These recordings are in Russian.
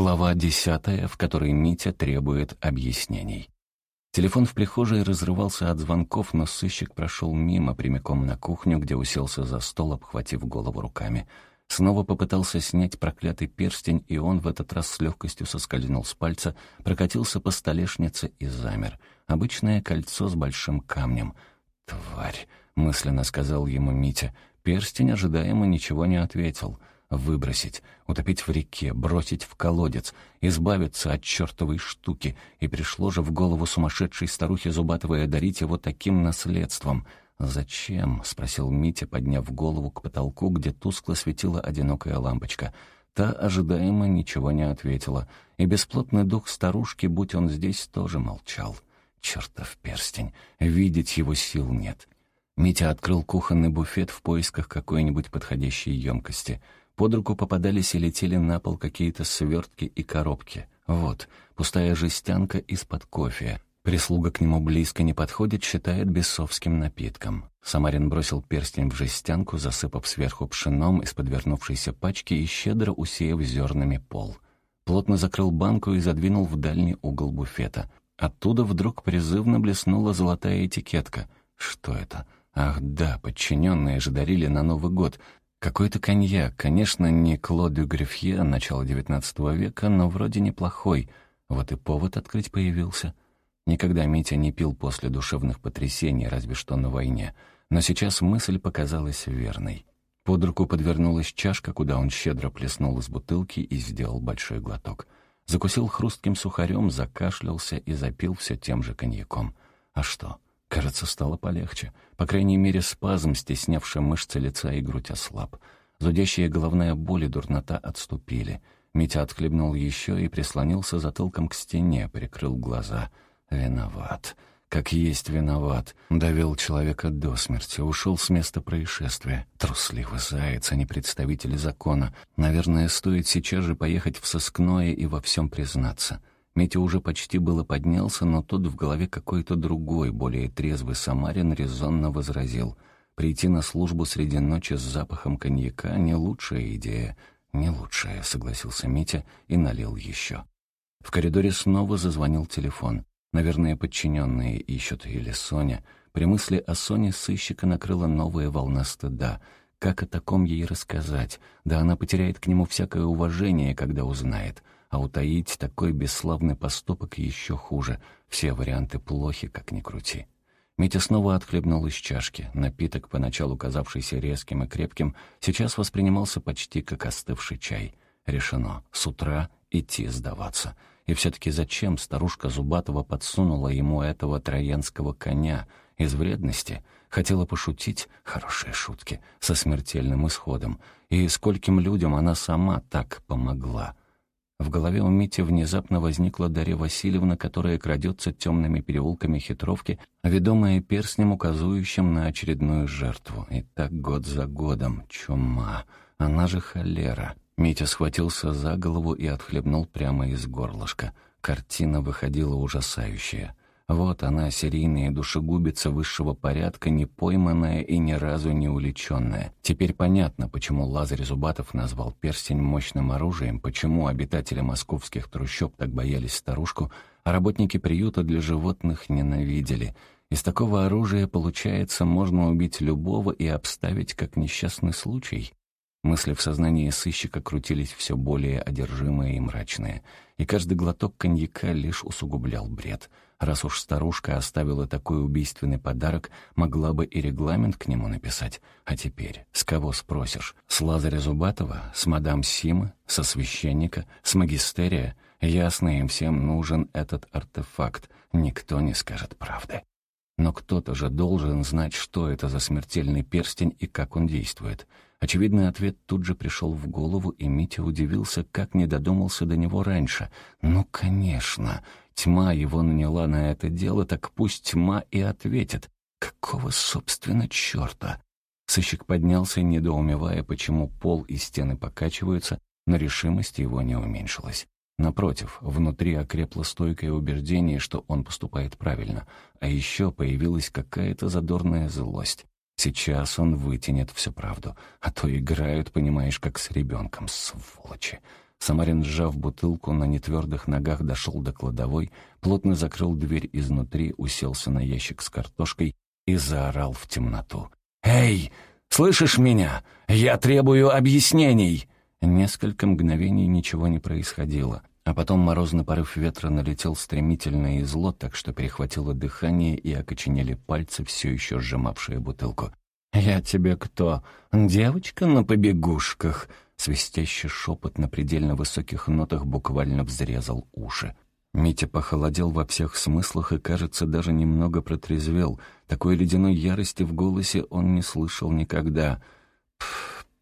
Глава десятая, в которой Митя требует объяснений. Телефон в прихожей разрывался от звонков, но сыщик прошел мимо, прямиком на кухню, где уселся за стол, обхватив голову руками. Снова попытался снять проклятый перстень, и он в этот раз с легкостью соскользнул с пальца, прокатился по столешнице и замер. Обычное кольцо с большим камнем. «Тварь!» — мысленно сказал ему Митя. Перстень ожидаемо ничего не ответил — Выбросить, утопить в реке, бросить в колодец, избавиться от чертовой штуки. И пришло же в голову сумасшедшей старухе Зубатовой одарить его таким наследством. «Зачем?» — спросил Митя, подняв голову к потолку, где тускло светила одинокая лампочка. Та ожидаемо ничего не ответила, и бесплотный дух старушки, будь он здесь, тоже молчал. Чертов перстень, видеть его сил нет. Митя открыл кухонный буфет в поисках какой-нибудь подходящей емкости — под руку попадались и летели на пол какие-то свертки и коробки. Вот, пустая жестянка из-под кофе. Прислуга к нему близко не подходит, считает бесовским напитком. Самарин бросил перстень в жестянку, засыпав сверху пшеном из подвернувшейся пачки и щедро усеяв зернами пол. Плотно закрыл банку и задвинул в дальний угол буфета. Оттуда вдруг призывно блеснула золотая этикетка. Что это? Ах да, подчиненные же дарили на Новый год. Какой-то коньяк, конечно, не Клод дю Грифье начала XIX века, но вроде неплохой. Вот и повод открыть появился. Никогда Митя не пил после душевных потрясений, разве что на войне. Но сейчас мысль показалась верной. Под руку подвернулась чашка, куда он щедро плеснул из бутылки и сделал большой глоток. Закусил хрустким сухарем, закашлялся и запил все тем же коньяком. А что? Кажется, стало полегче. По крайней мере, спазм, стеснявший мышцы лица и грудь, ослаб. Зудящая головная боль и дурнота отступили. Митя отхлебнул еще и прислонился затылком к стене, прикрыл глаза. «Виноват. Как есть виноват. Довел человека до смерти, ушел с места происшествия. Трусливый заяц, а не представитель закона. Наверное, стоит сейчас же поехать в сыскное и во всем признаться». Митя уже почти было поднялся, но тут в голове какой-то другой, более трезвый Самарин резонно возразил. Прийти на службу среди ночи с запахом коньяка — не лучшая идея. «Не лучшая», — согласился Митя и налил еще. В коридоре снова зазвонил телефон. Наверное, подчиненные ищут или Соня. При мысли о Соне сыщика накрыла новая волна стыда. Как о таком ей рассказать? Да она потеряет к нему всякое уважение, когда узнает — а утаить такой бесславный поступок еще хуже. Все варианты плохи, как ни крути. Митя снова отхлебнул из чашки. Напиток, поначалу казавшийся резким и крепким, сейчас воспринимался почти как остывший чай. Решено. С утра идти сдаваться. И все-таки зачем старушка Зубатова подсунула ему этого троянского коня? Из вредности? Хотела пошутить? Хорошие шутки. Со смертельным исходом. И скольким людям она сама так помогла? В голове у Мити внезапно возникла Дарья Васильевна, которая крадется темными переулками хитровки, ведомая перстнем, указующим на очередную жертву. И так год за годом. Чума. Она же холера. Митя схватился за голову и отхлебнул прямо из горлышка. Картина выходила ужасающая. Вот она, серийная душегубица высшего порядка, не пойманная и ни разу не уличенная. Теперь понятно, почему Лазарь Зубатов назвал перстень мощным оружием, почему обитатели московских трущоб так боялись старушку, а работники приюта для животных ненавидели. Из такого оружия, получается, можно убить любого и обставить как несчастный случай. Мысли в сознании сыщика крутились все более одержимые и мрачные, и каждый глоток коньяка лишь усугублял бред — Раз уж старушка оставила такой убийственный подарок, могла бы и регламент к нему написать. А теперь с кого спросишь? С Лазаря Зубатова? С мадам Симы? Со священника? С магистерия? Ясно, им всем нужен этот артефакт. Никто не скажет правды. Но кто-то же должен знать, что это за смертельный перстень и как он действует. Очевидный ответ тут же пришел в голову, и Митя удивился, как не додумался до него раньше. «Ну, конечно! Тьма его наняла на это дело, так пусть тьма и ответит. Какого, собственно, черта? Сыщик поднялся, недоумевая, почему пол и стены покачиваются, но решимость его не уменьшилась. Напротив, внутри окрепло стойкое убеждение, что он поступает правильно, а еще появилась какая-то задорная злость. Сейчас он вытянет всю правду, а то играют, понимаешь, как с ребенком, сволочи. Самарин, сжав бутылку, на нетвердых ногах дошел до кладовой, плотно закрыл дверь изнутри, уселся на ящик с картошкой и заорал в темноту. «Эй, слышишь меня? Я требую объяснений!» Несколько мгновений ничего не происходило, а потом морозный порыв ветра налетел стремительно и зло, так что перехватило дыхание и окоченели пальцы, все еще сжимавшие бутылку. «Я тебе кто? Девочка на побегушках?» Свистящий шепот на предельно высоких нотах буквально взрезал уши. Митя похолодел во всех смыслах и, кажется, даже немного протрезвел. Такой ледяной ярости в голосе он не слышал никогда.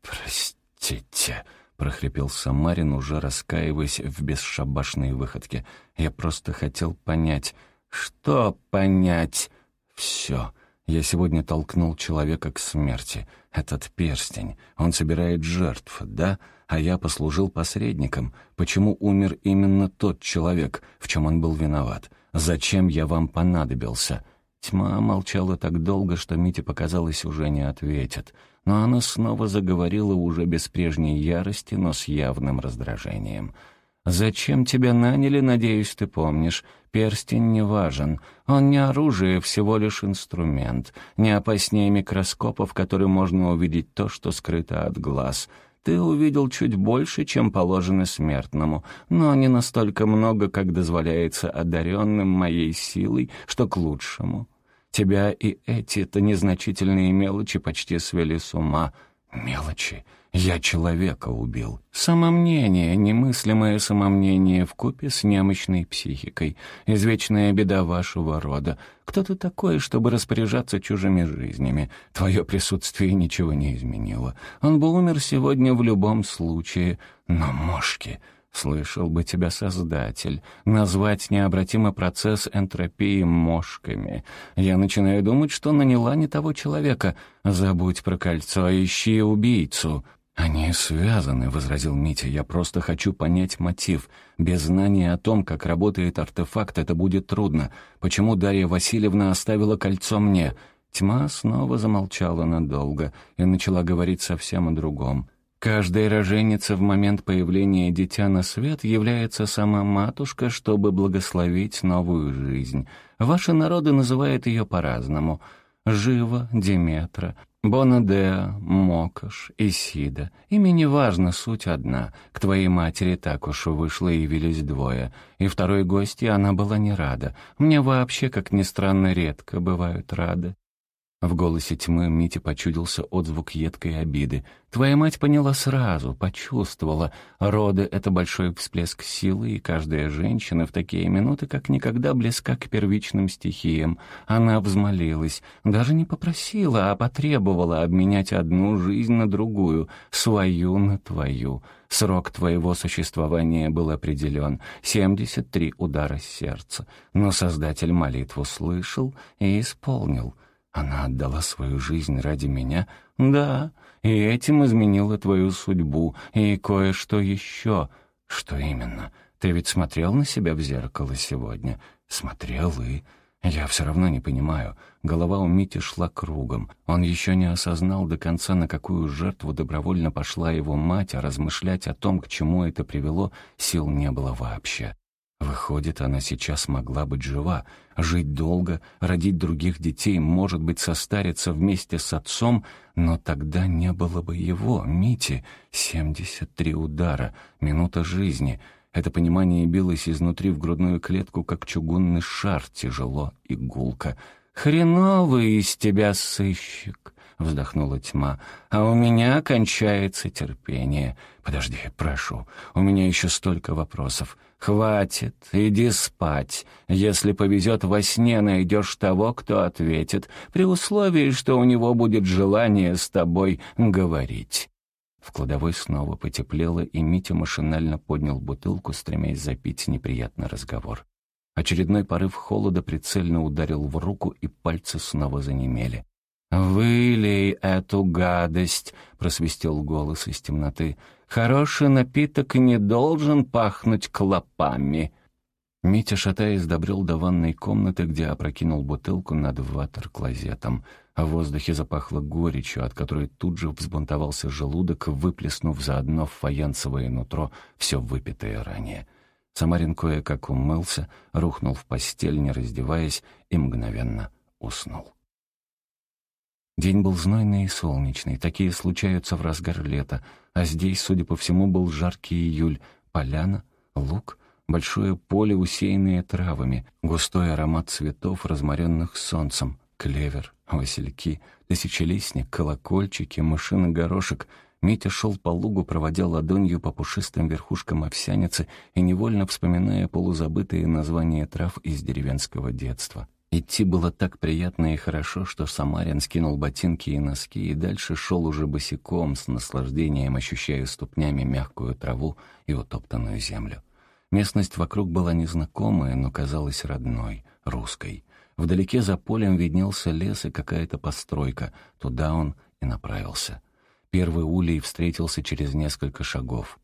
«Простите», — прохрипел Самарин, уже раскаиваясь в бесшабашной выходке. «Я просто хотел понять». «Что понять?» «Все. Я сегодня толкнул человека к смерти. Этот перстень, он собирает жертв, да? А я послужил посредником. Почему умер именно тот человек, в чем он был виноват? Зачем я вам понадобился?» Тьма молчала так долго, что Мите показалось, уже не ответит. Но она снова заговорила уже без прежней ярости, но с явным раздражением. «Зачем тебя наняли, надеюсь, ты помнишь? Перстень не важен. Он не оружие, всего лишь инструмент. Не опаснее микроскопа, в который можно увидеть то, что скрыто от глаз. Ты увидел чуть больше, чем положено смертному, но не настолько много, как дозволяется одаренным моей силой, что к лучшему. Тебя и эти-то незначительные мелочи почти свели с ума. Мелочи. Я человека убил. Самомнение, немыслимое самомнение в купе с немощной психикой. Извечная беда вашего рода. Кто ты такой, чтобы распоряжаться чужими жизнями? Твое присутствие ничего не изменило. Он бы умер сегодня в любом случае. Но мошки... Слышал бы тебя Создатель. Назвать необратимый процесс энтропии мошками. Я начинаю думать, что наняла не того человека. Забудь про кольцо, ищи убийцу. «Они связаны», — возразил Митя. «Я просто хочу понять мотив. Без знания о том, как работает артефакт, это будет трудно. Почему Дарья Васильевна оставила кольцо мне?» Тьма снова замолчала надолго и начала говорить совсем о другом. Каждая роженица в момент появления дитя на свет является сама матушка, чтобы благословить новую жизнь. Ваши народы называют ее по-разному. Жива, Деметра, Бонадеа, Мокош, Исида. Имя важно, суть одна. К твоей матери так уж вышло и явились двое. И второй гости она была не рада. Мне вообще, как ни странно, редко бывают рады. В голосе тьмы Мите почудился отзвук едкой обиды. «Твоя мать поняла сразу, почувствовала. Роды — это большой всплеск силы, и каждая женщина в такие минуты как никогда близка к первичным стихиям. Она взмолилась, даже не попросила, а потребовала обменять одну жизнь на другую, свою на твою. Срок твоего существования был определен — 73 удара сердца. Но Создатель молитву слышал и исполнил». Она отдала свою жизнь ради меня? Да, и этим изменила твою судьбу, и кое-что еще. Что именно? Ты ведь смотрел на себя в зеркало сегодня? Смотрел и... Я все равно не понимаю. Голова у Мити шла кругом. Он еще не осознал до конца, на какую жертву добровольно пошла его мать, а размышлять о том, к чему это привело, сил не было вообще. Выходит, она сейчас могла быть жива, жить долго, родить других детей, может быть, состариться вместе с отцом, но тогда не было бы его, Мити. Семьдесят три удара, минута жизни. Это понимание билось изнутри в грудную клетку, как чугунный шар, тяжело и гулко. «Хреновый из тебя сыщик!» — вздохнула тьма. «А у меня кончается терпение. Подожди, прошу, у меня еще столько вопросов. «Хватит, иди спать. Если повезет, во сне найдешь того, кто ответит, при условии, что у него будет желание с тобой говорить». В кладовой снова потеплело, и Митя машинально поднял бутылку, стремясь запить неприятный разговор. Очередной порыв холода прицельно ударил в руку, и пальцы снова занемели. «Вылей эту гадость!» — просвистел голос из темноты. «Хороший напиток не должен пахнуть клопами». Митя, шатаясь, добрел до ванной комнаты, где опрокинул бутылку над ватер-клозетом. В воздухе запахло горечью, от которой тут же взбунтовался желудок, выплеснув заодно в фаянсовое нутро все выпитое ранее. Самарин кое-как умылся, рухнул в постель, не раздеваясь, и мгновенно уснул. День был знойный и солнечный, такие случаются в разгар лета, а здесь, судя по всему, был жаркий июль, поляна, луг — Большое поле, усеянное травами, густой аромат цветов, разморенных солнцем, клевер, васильки, тысячелистник, колокольчики, мышиный горошек. Митя шел по лугу, проводя ладонью по пушистым верхушкам овсяницы и невольно вспоминая полузабытые названия трав из деревенского детства. Идти было так приятно и хорошо, что Самарин скинул ботинки и носки и дальше шел уже босиком, с наслаждением ощущая ступнями мягкую траву и утоптанную землю. Местность вокруг была незнакомая, но казалась родной, русской. Вдалеке за полем виднелся лес и какая-то постройка. Туда он и направился. Первый улей встретился через несколько шагов.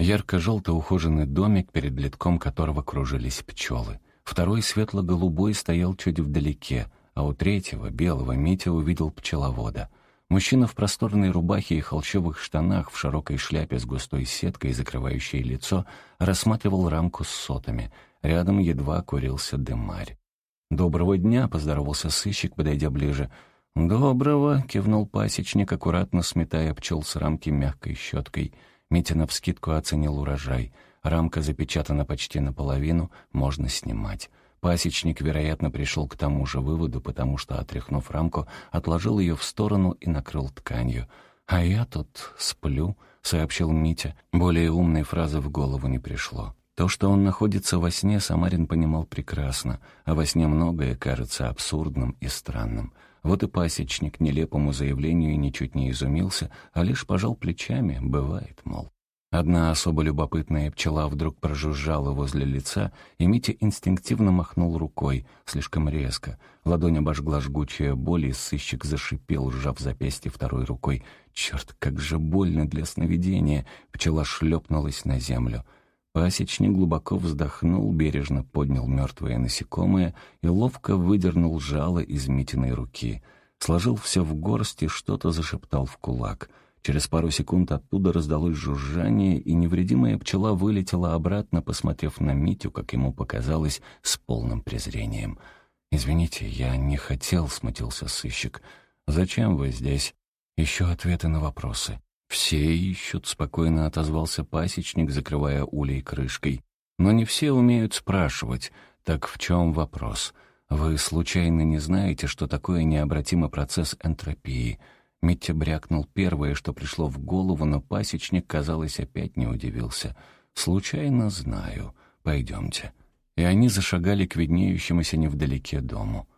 Ярко-желто ухоженный домик, перед литком которого кружились пчелы. Второй светло-голубой стоял чуть вдалеке, а у третьего, белого, Митя увидел пчеловода — Мужчина в просторной рубахе и холщовых штанах, в широкой шляпе с густой сеткой, закрывающей лицо, рассматривал рамку с сотами. Рядом едва курился дымарь. «Доброго дня!» — поздоровался сыщик, подойдя ближе. «Доброго!» — кивнул пасечник, аккуратно сметая пчел с рамки мягкой щеткой. Митя навскидку оценил урожай. Рамка запечатана почти наполовину, можно снимать. Пасечник, вероятно, пришел к тому же выводу, потому что, отряхнув рамку, отложил ее в сторону и накрыл тканью. «А я тут сплю», — сообщил Митя. Более умной фразы в голову не пришло. То, что он находится во сне, Самарин понимал прекрасно, а во сне многое кажется абсурдным и странным. Вот и пасечник нелепому заявлению ничуть не изумился, а лишь пожал плечами, бывает, мол. Одна особо любопытная пчела вдруг прожужжала возле лица, и Митя инстинктивно махнул рукой, слишком резко. Ладонь обожгла жгучая боль, и сыщик зашипел, сжав запястье второй рукой. «Черт, как же больно для сновидения!» Пчела шлепнулась на землю. Пасечник глубоко вздохнул, бережно поднял мертвое насекомое и ловко выдернул жало из Митиной руки. Сложил все в горсть и что-то зашептал в кулак — Через пару секунд оттуда раздалось жужжание, и невредимая пчела вылетела обратно, посмотрев на Митю, как ему показалось, с полным презрением. «Извините, я не хотел», — смутился сыщик. «Зачем вы здесь?» «Еще ответы на вопросы». «Все ищут», — спокойно отозвался пасечник, закрывая улей крышкой. «Но не все умеют спрашивать. Так в чем вопрос? Вы случайно не знаете, что такое необратимый процесс энтропии?» Митя брякнул первое, что пришло в голову, но пасечник, казалось, опять не удивился. «Случайно знаю. Пойдемте». И они зашагали к виднеющемуся невдалеке дому.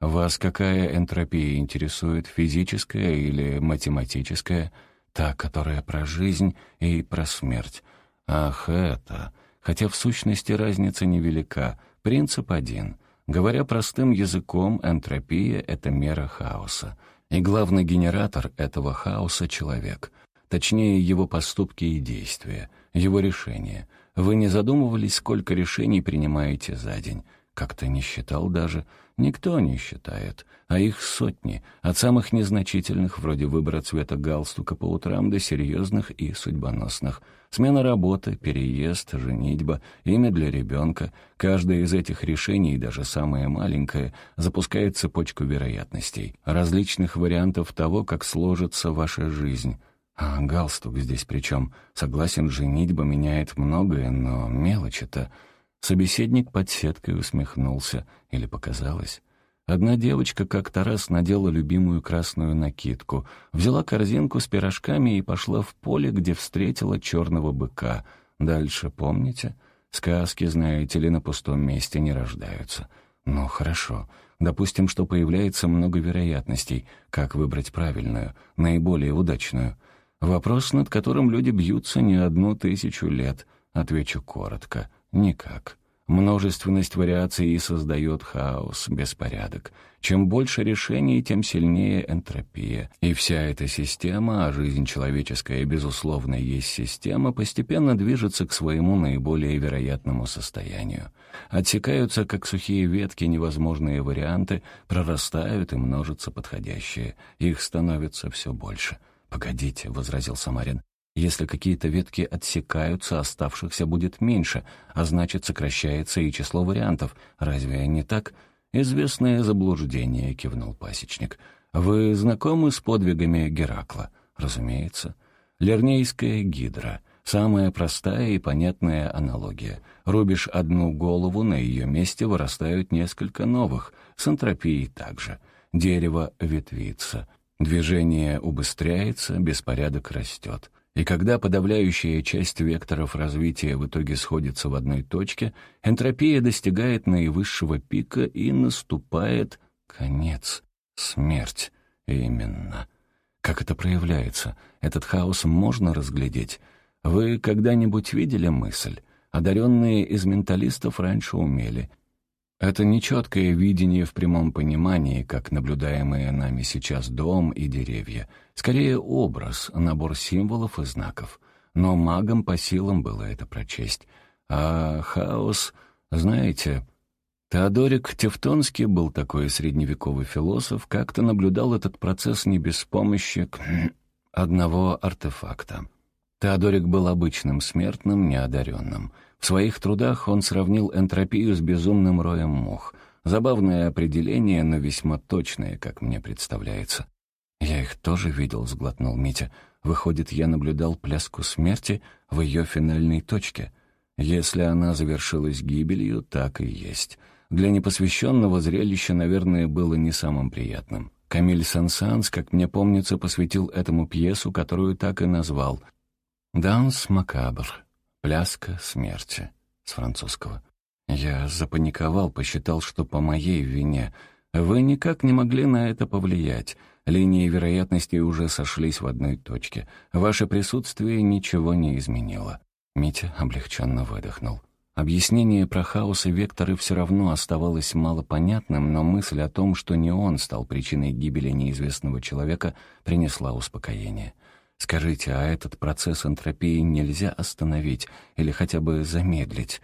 «Вас какая энтропия интересует, физическая или математическая?» «Та, которая про жизнь и про смерть». «Ах, это...» Хотя в сущности разница невелика. Принцип один. Говоря простым языком, энтропия — это мера хаоса. И главный генератор этого хаоса — человек. Точнее, его поступки и действия, его решения. Вы не задумывались, сколько решений принимаете за день? Как-то не считал даже. Никто не считает, а их сотни, от самых незначительных, вроде выбора цвета галстука по утрам, до серьезных и судьбоносных. Смена работы, переезд, женитьба, имя для ребенка. Каждое из этих решений, даже самое маленькое, запускает цепочку вероятностей, различных вариантов того, как сложится ваша жизнь. А галстук здесь причем? Согласен, женитьба меняет многое, но мелочи-то... Собеседник под сеткой усмехнулся. Или показалось? Одна девочка как-то раз надела любимую красную накидку, взяла корзинку с пирожками и пошла в поле, где встретила черного быка. Дальше, помните? Сказки, знаете ли, на пустом месте не рождаются. Ну, хорошо. Допустим, что появляется много вероятностей. Как выбрать правильную, наиболее удачную? Вопрос, над которым люди бьются не одну тысячу лет. Отвечу коротко. Никак. Множественность вариаций создает хаос, беспорядок. Чем больше решений, тем сильнее энтропия. И вся эта система, а жизнь человеческая, безусловно, есть система, постепенно движется к своему наиболее вероятному состоянию. Отсекаются, как сухие ветки, невозможные варианты, прорастают и множатся подходящие. Их становится все больше. «Погодите», — возразил Самарин, если какие-то ветки отсекаются, оставшихся будет меньше, а значит, сокращается и число вариантов. Разве не так? Известное заблуждение, кивнул пасечник. Вы знакомы с подвигами Геракла? Разумеется. Лернейская гидра. Самая простая и понятная аналогия. Рубишь одну голову, на ее месте вырастают несколько новых. С энтропией также. Дерево ветвится. Движение убыстряется, беспорядок растет. И когда подавляющая часть векторов развития в итоге сходится в одной точке, энтропия достигает наивысшего пика и наступает конец, смерть. Именно. Как это проявляется? Этот хаос можно разглядеть? Вы когда-нибудь видели мысль? Одаренные из менталистов раньше умели — это нечеткое видение в прямом понимании, как наблюдаемые нами сейчас дом и деревья. Скорее образ, набор символов и знаков. Но магам по силам было это прочесть. А хаос, знаете... Теодорик Тевтонский был такой средневековый философ, как-то наблюдал этот процесс не без помощи одного артефакта. Теодорик был обычным смертным, неодаренным — в своих трудах он сравнил энтропию с безумным роем мух. Забавное определение, но весьма точное, как мне представляется. «Я их тоже видел», — сглотнул Митя. «Выходит, я наблюдал пляску смерти в ее финальной точке. Если она завершилась гибелью, так и есть. Для непосвященного зрелище, наверное, было не самым приятным. Камиль Сансанс, как мне помнится, посвятил этому пьесу, которую так и назвал «Данс макабр» «Пляска смерти» с французского. Я запаниковал, посчитал, что по моей вине. Вы никак не могли на это повлиять. Линии вероятности уже сошлись в одной точке. Ваше присутствие ничего не изменило. Митя облегченно выдохнул. Объяснение про хаос и векторы все равно оставалось малопонятным, но мысль о том, что не он стал причиной гибели неизвестного человека, принесла успокоение. Скажите, а этот процесс энтропии нельзя остановить или хотя бы замедлить?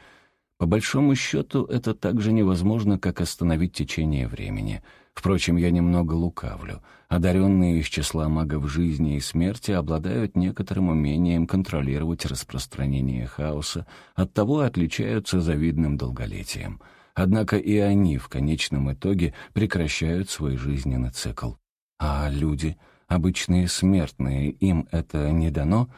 По большому счету, это так же невозможно, как остановить течение времени. Впрочем, я немного лукавлю. Одаренные из числа магов жизни и смерти обладают некоторым умением контролировать распространение хаоса, оттого отличаются завидным долголетием. Однако и они в конечном итоге прекращают свой жизненный цикл. А люди — обычные смертные, им это не дано?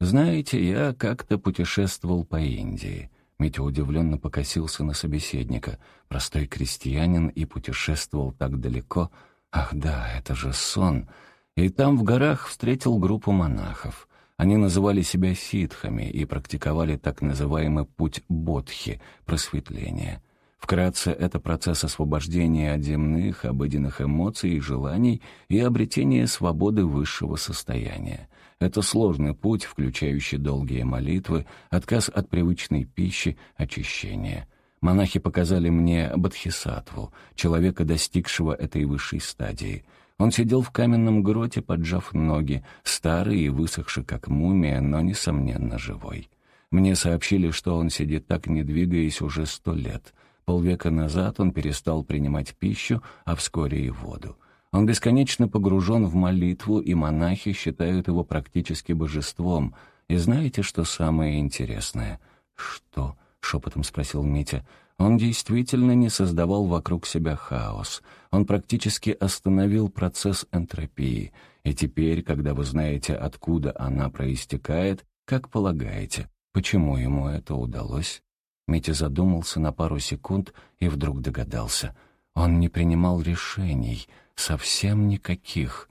Знаете, я как-то путешествовал по Индии. Митя удивленно покосился на собеседника. Простой крестьянин и путешествовал так далеко. Ах да, это же сон. И там в горах встретил группу монахов. Они называли себя ситхами и практиковали так называемый путь бодхи, просветления. Вкратце, это процесс освобождения от земных, обыденных эмоций и желаний и обретения свободы высшего состояния. Это сложный путь, включающий долгие молитвы, отказ от привычной пищи, очищение. Монахи показали мне Бодхисаттву, человека, достигшего этой высшей стадии. Он сидел в каменном гроте, поджав ноги, старый и высохший, как мумия, но, несомненно, живой. Мне сообщили, что он сидит так, не двигаясь, уже сто лет — Полвека назад он перестал принимать пищу, а вскоре и воду. Он бесконечно погружен в молитву, и монахи считают его практически божеством. И знаете, что самое интересное? «Что?» — шепотом спросил Митя. Он действительно не создавал вокруг себя хаос. Он практически остановил процесс энтропии. И теперь, когда вы знаете, откуда она проистекает, как полагаете, почему ему это удалось? Митя задумался на пару секунд и вдруг догадался. Он не принимал решений, совсем никаких.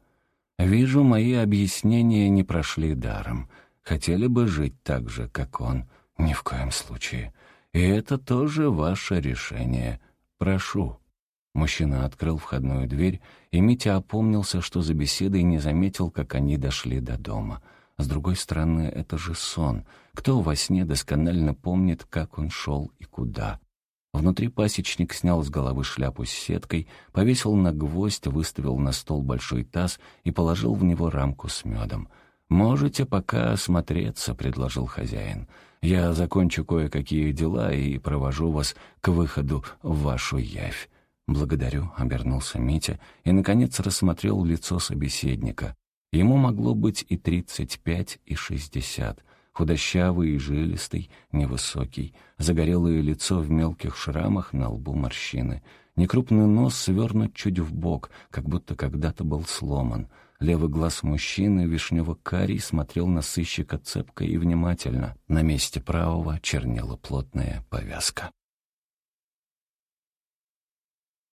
«Вижу, мои объяснения не прошли даром. Хотели бы жить так же, как он? Ни в коем случае. И это тоже ваше решение. Прошу». Мужчина открыл входную дверь, и Митя опомнился, что за беседой не заметил, как они дошли до дома — с другой стороны, это же сон. Кто во сне досконально помнит, как он шел и куда? Внутри пасечник снял с головы шляпу с сеткой, повесил на гвоздь, выставил на стол большой таз и положил в него рамку с медом. «Можете пока осмотреться», — предложил хозяин. «Я закончу кое-какие дела и провожу вас к выходу в вашу явь». «Благодарю», — обернулся Митя и, наконец, рассмотрел лицо собеседника. Ему могло быть и тридцать пять, и шестьдесят. Худощавый и жилистый, невысокий, загорелое лицо в мелких шрамах, на лбу морщины. Некрупный нос свернут чуть в бок, как будто когда-то был сломан. Левый глаз мужчины, вишнево-карий, смотрел на сыщика цепко и внимательно. На месте правого чернела плотная повязка.